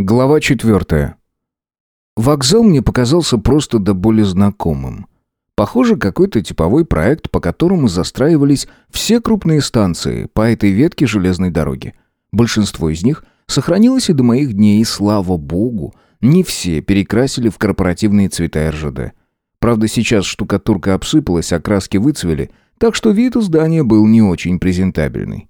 Глава четвертая. Вокзал мне показался просто до боли знакомым. Похоже, какой-то типовой проект, по которому застраивались все крупные станции по этой ветке железной дороги. Большинство из них сохранилось и до моих дней, и слава богу, не все перекрасили в корпоративные цвета РЖД. Правда, сейчас штукатурка обсыпалась, а краски выцвели, так что вид у здания был не очень презентабельный.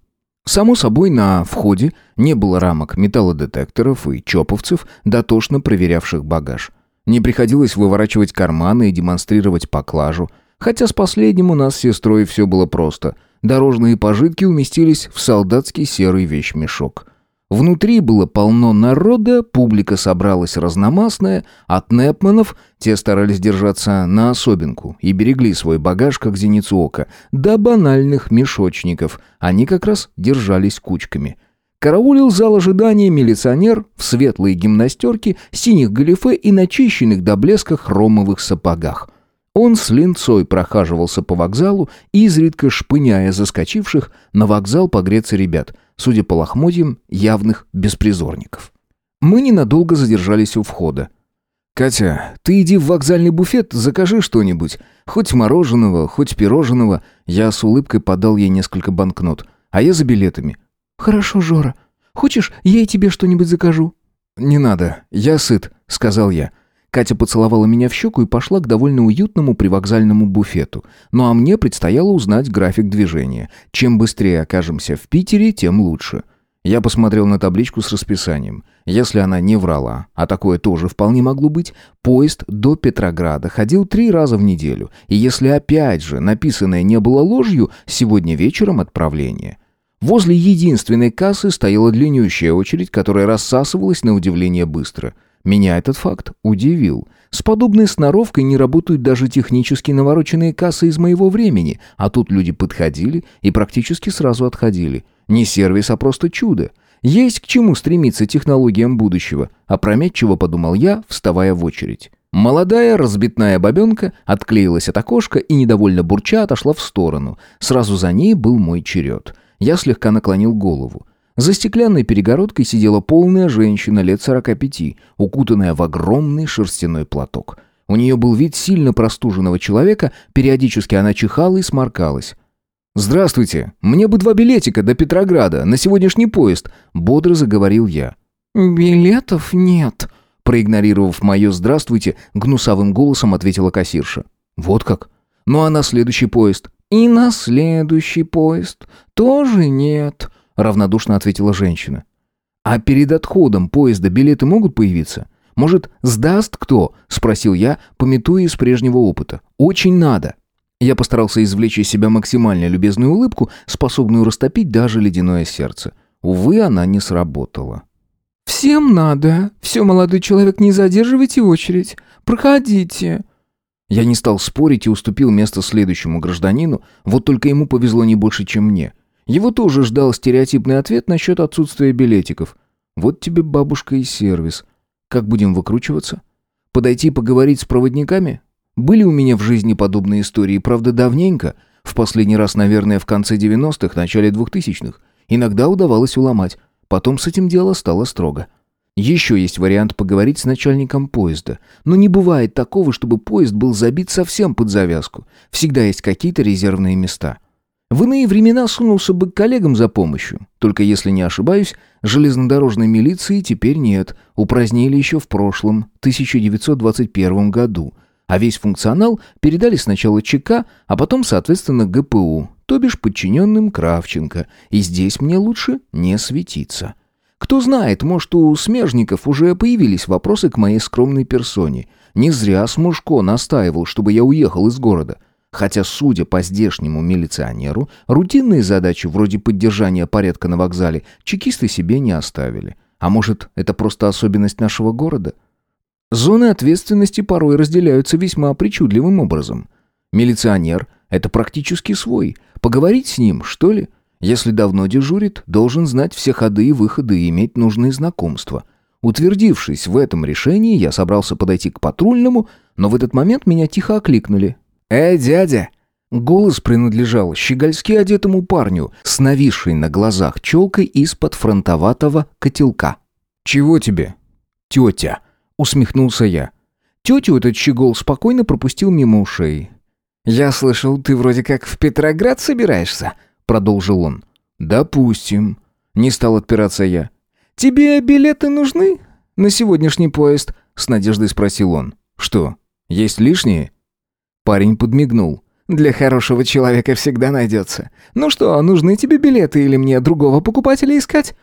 Само собой, на входе не было рамок металлодетекторов и чоповцев, дотошно проверявших багаж. Не приходилось выворачивать карманы и демонстрировать поклажу, хотя с последним у нас с сестрой все было просто. Дорожные пожитки уместились в солдатский серый вещмешок. Внутри было полно народа, публика собралась разномастная, от Непманов, те старались держаться на особенку и берегли свой багаж, как зеницу ока, до банальных мешочников, они как раз держались кучками. Караулил зал ожидания милиционер в светлой гимнастерке, синих галифе и начищенных до блеска хромовых сапогах. Он с линцой прохаживался по вокзалу, изредка шпыняя заскочивших на вокзал погреться ребят – судя по лохмотьям, явных беспризорников. Мы ненадолго задержались у входа. «Катя, ты иди в вокзальный буфет, закажи что-нибудь. Хоть мороженого, хоть пирожного». Я с улыбкой подал ей несколько банкнот. «А я за билетами». «Хорошо, Жора. Хочешь, я и тебе что-нибудь закажу?» «Не надо, я сыт», — сказал я. Катя поцеловала меня в щеку и пошла к довольно уютному привокзальному буфету. Ну а мне предстояло узнать график движения. Чем быстрее окажемся в Питере, тем лучше. Я посмотрел на табличку с расписанием. Если она не врала, а такое тоже вполне могло быть, поезд до Петрограда ходил три раза в неделю. И если опять же написанное не было ложью, сегодня вечером отправление. Возле единственной кассы стояла длиннющая очередь, которая рассасывалась на удивление быстро – меня этот факт удивил. С подобной сноровкой не работают даже технически навороченные кассы из моего времени, а тут люди подходили и практически сразу отходили. Не сервис, а просто чудо. Есть к чему стремиться технологиям будущего, опрометчиво подумал я, вставая в очередь. Молодая разбитная бабенка отклеилась от окошка и, недовольно бурча, отошла в сторону. Сразу за ней был мой черед. Я слегка наклонил голову. За стеклянной перегородкой сидела полная женщина лет сорока пяти, укутанная в огромный шерстяной платок. У нее был вид сильно простуженного человека, периодически она чихала и сморкалась. «Здравствуйте, мне бы два билетика до Петрограда, на сегодняшний поезд», — бодро заговорил я. «Билетов нет», — проигнорировав мое «здравствуйте», гнусавым голосом ответила кассирша. «Вот как? Ну а на следующий поезд?» «И на следующий поезд тоже нет», равнодушно ответила женщина. А перед отходом поезда билеты могут появиться? Может, сдаст кто? спросил я, пометуя из прежнего опыта. Очень надо. Я постарался извлечь из себя максимально любезную улыбку, способную растопить даже ледяное сердце. Увы, она не сработала. «Всем надо. Все, молодой человек, не задерживайте очередь. Проходите». Я не стал спорить и уступил место следующему гражданину, вот только ему повезло не больше, чем мне. Его тоже ждал стереотипный ответ насчет отсутствия билетиков. Вот тебе бабушка и сервис. Как будем выкручиваться? Подойти поговорить с проводниками? Были у меня в жизни подобные истории, правда, давненько. В последний раз, наверное, в конце 90-х, начале 2000-х. Иногда удавалось уломать. Потом с этим дело стало строго. Еще есть вариант поговорить с начальником поезда. Но не бывает такого, чтобы поезд был забит совсем под завязку. Всегда есть какие-то резервные места. В иные времена сунулся бы к коллегам за помощью. Только если не ошибаюсь, железнодорожной милиции теперь нет. Упразднили еще в прошлом, 1921 году. А весь функционал передали сначала ЧК, а потом, соответственно, ГПУ, то бишь подчиненным Кравченко. И здесь мне лучше не светиться. Кто знает, может, у смежников уже появились вопросы к моей скромной персоне. Не зря Смушко настаивал, чтобы я уехал из города. Хотя, судя по здешнему милиционеру, рутинные задачи вроде поддержания порядка на вокзале чекисты себе не оставили. А может, это просто особенность нашего города? Зоны ответственности порой разделяются весьма причудливым образом. Милиционер — это практически свой. Поговорить с ним, что ли? Если давно дежурит, должен знать все ходы и выходы и иметь нужные знакомства. Утвердившись в этом решении, я собрался подойти к патрульному, но в этот момент меня тихо окликнули. «Эй, дядя!» Голос принадлежал щегольски одетому парню с нависшей на глазах челкой из-под фронтоватого котелка. «Чего тебе?» «Тетя», — усмехнулся я. Тетю этот щегол спокойно пропустил мимо ушей. «Я слышал, ты вроде как в Петроград собираешься?» — продолжил он. «Допустим». Не стал отпираться я. «Тебе билеты нужны на сегодняшний поезд?» — с надеждой спросил он. «Что, есть лишние?» Парень подмигнул. «Для хорошего человека всегда найдется. Ну что, нужны тебе билеты или мне другого покупателя искать?»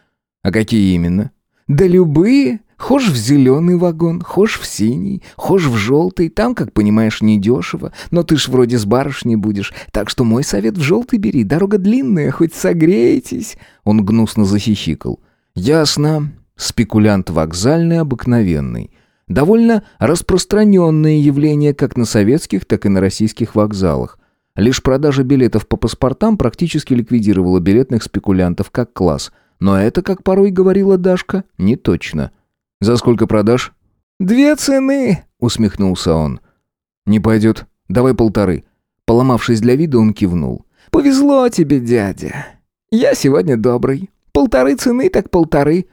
«А какие именно?» «Да любые. Хошь в зеленый вагон, хошь в синий, хошь в желтый. Там, как понимаешь, недешево. Но ты ж вроде с барышней будешь. Так что мой совет в желтый бери. Дорога длинная, хоть согреетесь». Он гнусно захихикал. «Ясно. Спекулянт вокзальный обыкновенный. Довольно распространенное явление как на советских, так и на российских вокзалах. Лишь продажа билетов по паспортам практически ликвидировала билетных спекулянтов как класс. Но это, как порой говорила Дашка, не точно. «За сколько продаж?» «Две цены», — усмехнулся он. «Не пойдет. Давай полторы». Поломавшись для вида, он кивнул. «Повезло тебе, дядя. Я сегодня добрый. Полторы цены так полторы».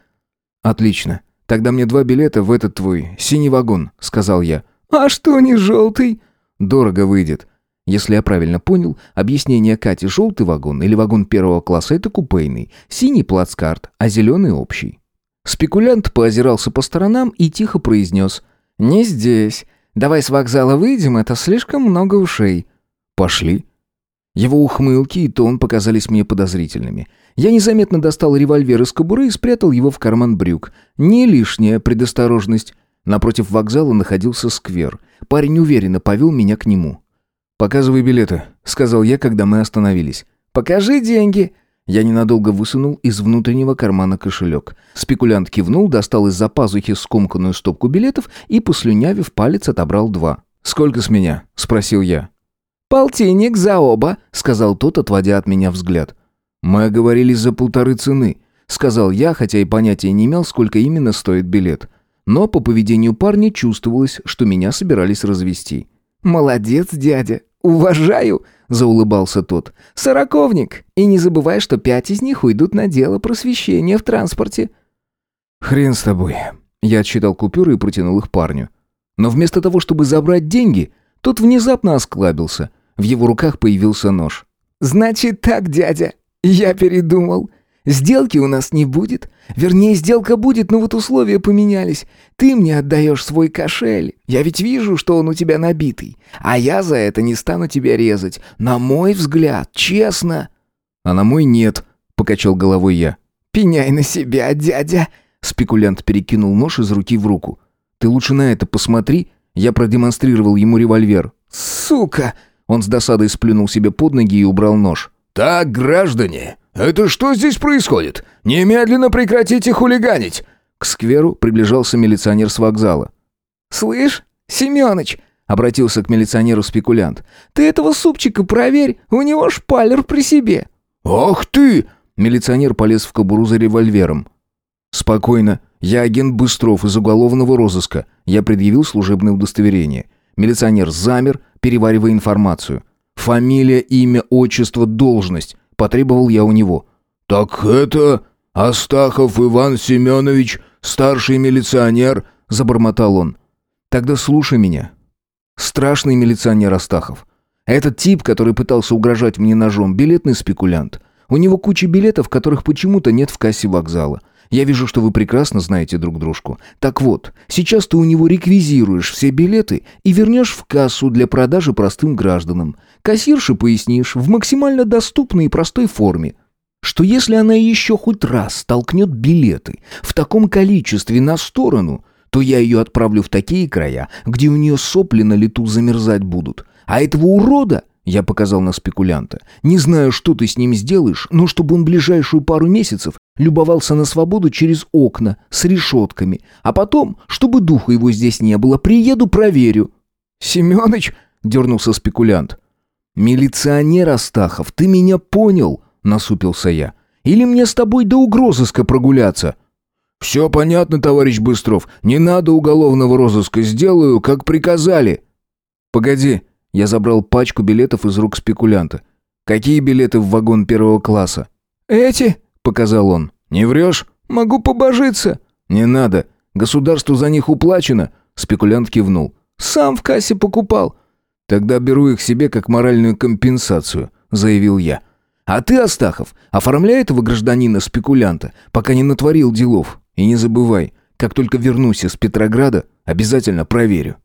«Отлично. Тогда мне два билета в этот твой синий вагон», — сказал я. «А что не желтый?» «Дорого выйдет». Если я правильно понял, объяснение Кати «желтый вагон» или вагон первого класса — это купейный, синий плацкарт, а зеленый — общий. Спекулянт поозирался по сторонам и тихо произнес «Не здесь. Давай с вокзала выйдем, это слишком много ушей». «Пошли». Его ухмылки и тон показались мне подозрительными. Я незаметно достал револьвер из кобуры и спрятал его в карман брюк. Не лишняя предосторожность. Напротив вокзала находился сквер. Парень уверенно повел меня к нему. «Показывай билеты», — сказал я, когда мы остановились. «Покажи деньги». Я ненадолго высунул из внутреннего кармана кошелек. Спекулянт кивнул, достал из-за пазухи скомканную стопку билетов и, послюнявив палец, отобрал два. «Сколько с меня?» — спросил я. «Полтинник за оба», — сказал тот, отводя от меня взгляд. «Мы оговорились за полторы цены», — сказал я, хотя и понятия не имел, сколько именно стоит билет. Но по поведению парня чувствовалось, что меня собирались развести. «Молодец, дядя, уважаю», — заулыбался тот. «Сороковник, и не забывай, что пять из них уйдут на дело просвещения в транспорте». «Хрен с тобой». Я отсчитал купюры и протянул их парню. Но вместо того, чтобы забрать деньги, тот внезапно осклабился. В его руках появился нож. «Значит так, дядя, я передумал. Сделки у нас не будет. Вернее, сделка будет, но вот условия поменялись. Ты мне отдаешь свой кошель. Я ведь вижу, что он у тебя набитый. А я за это не стану тебя резать. На мой взгляд, честно. А на мой нет, покачал головой я. Пеняй на себя, дядя. Спекулянт перекинул нож из руки в руку. Ты лучше на это посмотри. Я продемонстрировал ему револьвер. Сука! Он с досадой сплюнул себе под ноги и убрал нож. «Так, граждане, это что здесь происходит? Немедленно прекратите хулиганить!» К скверу приближался милиционер с вокзала. «Слышь, Семёныч!» — обратился к милиционеру спекулянт. «Ты этого супчика проверь, у него шпалер при себе!» «Ах ты!» — милиционер полез в кобуру за револьвером. «Спокойно, я агент Быстров из уголовного розыска». Я предъявил служебное удостоверение. Милиционер замер, переваривая информацию. Фамилия, имя, отчество, должность. Потребовал я у него. «Так это Астахов Иван Семенович, старший милиционер», — забормотал он. «Тогда слушай меня. Страшный милиционер Астахов. Этот тип, который пытался угрожать мне ножом, билетный спекулянт. У него куча билетов, которых почему-то нет в кассе вокзала. Я вижу, что вы прекрасно знаете друг дружку. Так вот, сейчас ты у него реквизируешь все билеты и вернешь в кассу для продажи простым гражданам. Кассирше пояснишь в максимально доступной и простой форме, что если она еще хоть раз толкнет билеты в таком количестве на сторону, то я ее отправлю в такие края, где у нее сопли на лету замерзать будут. А этого урода я показал на спекулянта. «Не знаю, что ты с ним сделаешь, но чтобы он ближайшую пару месяцев любовался на свободу через окна с решетками, а потом, чтобы духа его здесь не было, приеду, проверю». «Семёныч!» — дернулся спекулянт. «Милиционер Астахов, ты меня понял?» — насупился я. «Или мне с тобой до угрозыска прогуляться?» «Все понятно, товарищ Быстров. Не надо уголовного розыска. Сделаю, как приказали». «Погоди», я забрал пачку билетов из рук спекулянта. «Какие билеты в вагон первого класса?» «Эти?» — показал он. «Не врешь?» «Могу побожиться». «Не надо. Государству за них уплачено?» Спекулянт кивнул. «Сам в кассе покупал». «Тогда беру их себе как моральную компенсацию», — заявил я. «А ты, Астахов, оформляй этого гражданина-спекулянта, пока не натворил делов. И не забывай, как только вернусь из Петрограда, обязательно проверю».